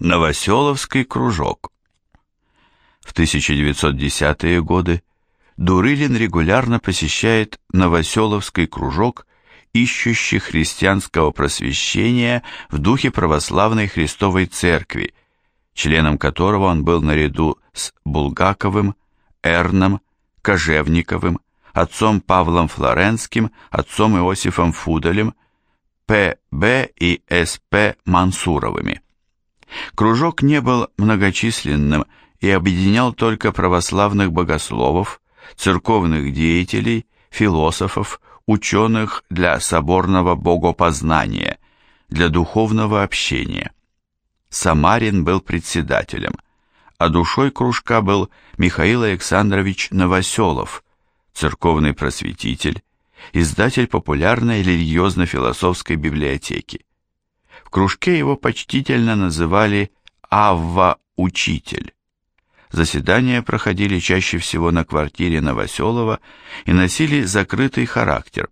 Новоселовский кружок. В 1910-е годы Дурылин регулярно посещает Новоселовский кружок, ищущий христианского просвещения в духе православной Христовой Церкви, членом которого он был наряду с Булгаковым, Эрном, Кожевниковым, отцом Павлом Флоренским, отцом Иосифом Фуделем, П.Б. и С.П. Мансуровыми. Кружок не был многочисленным и объединял только православных богословов, церковных деятелей, философов, ученых для соборного богопознания, для духовного общения. Самарин был председателем, а душой кружка был Михаил Александрович Новоселов, церковный просветитель, издатель популярной религиозно-философской библиотеки. В кружке его почтительно называли «Авва-учитель». Заседания проходили чаще всего на квартире Новоселова и носили закрытый характер,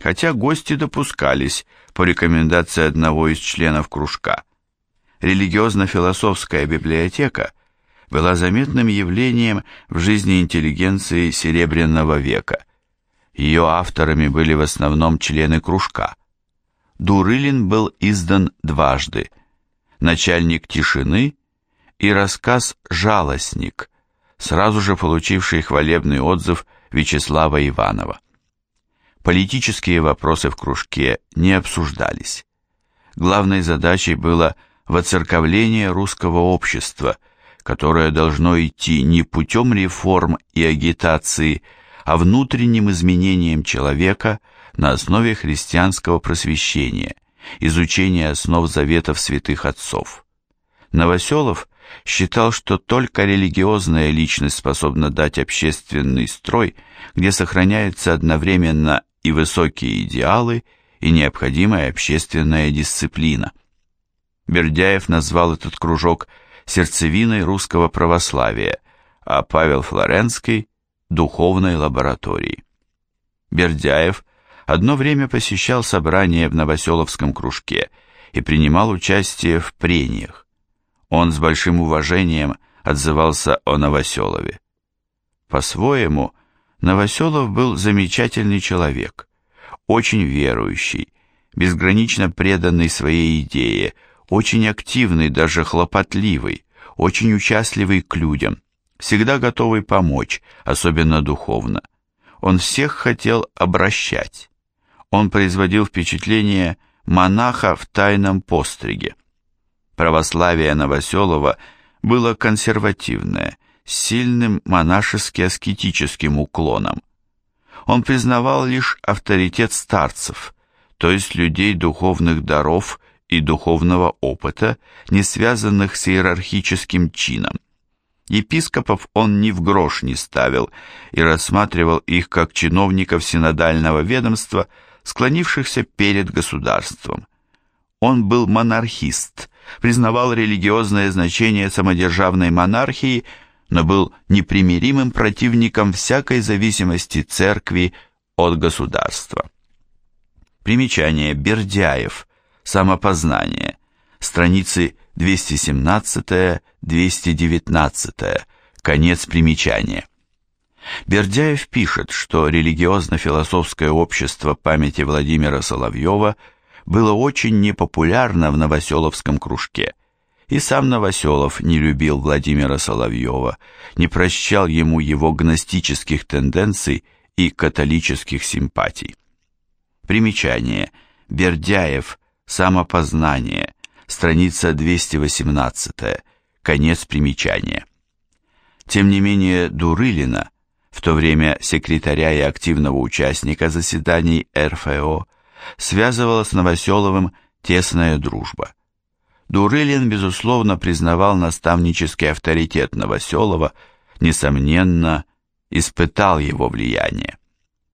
хотя гости допускались по рекомендации одного из членов кружка. Религиозно-философская библиотека была заметным явлением в жизни интеллигенции Серебряного века. Ее авторами были в основном члены кружка – Дурылин был издан дважды. Начальник тишины и рассказ «Жалостник», сразу же получивший хвалебный отзыв Вячеслава Иванова. Политические вопросы в кружке не обсуждались. Главной задачей было воцерковление русского общества, которое должно идти не путем реформ и агитации, а внутренним изменением человека – на основе христианского просвещения, изучения основ заветов святых отцов. Новоселов считал, что только религиозная личность способна дать общественный строй, где сохраняются одновременно и высокие идеалы, и необходимая общественная дисциплина. Бердяев назвал этот кружок сердцевиной русского православия, а Павел Флоренский – духовной лабораторией. Бердяев одно время посещал собрания в Новоселовском кружке и принимал участие в прениях. Он с большим уважением отзывался о Новоселове. По-своему, Новоселов был замечательный человек, очень верующий, безгранично преданный своей идее, очень активный, даже хлопотливый, очень участливый к людям, всегда готовый помочь, особенно духовно. Он всех хотел обращать он производил впечатление монаха в тайном постриге. Православие Новоселова было консервативное, с сильным монашески-аскетическим уклоном. Он признавал лишь авторитет старцев, то есть людей духовных даров и духовного опыта, не связанных с иерархическим чином. Епископов он ни в грош не ставил и рассматривал их как чиновников синодального ведомства – склонившихся перед государством. Он был монархист, признавал религиозное значение самодержавной монархии, но был непримиримым противником всякой зависимости церкви от государства. Примечание Бердяев. Самопознание. Страницы 217-219. Конец примечания. Бердяев пишет, что религиозно-философское общество памяти Владимира Соловьева было очень непопулярно в Новоселовском кружке, и сам Новоселов не любил Владимира Соловьева, не прощал ему его гностических тенденций и католических симпатий. Примечание. Бердяев. Самопознание. Страница 218. Конец примечания. Тем не менее, Дурылина – в то время секретаря и активного участника заседаний РФО, связывала с Новоселовым тесная дружба. Дурылин, безусловно, признавал наставнический авторитет Новоселова, несомненно, испытал его влияние.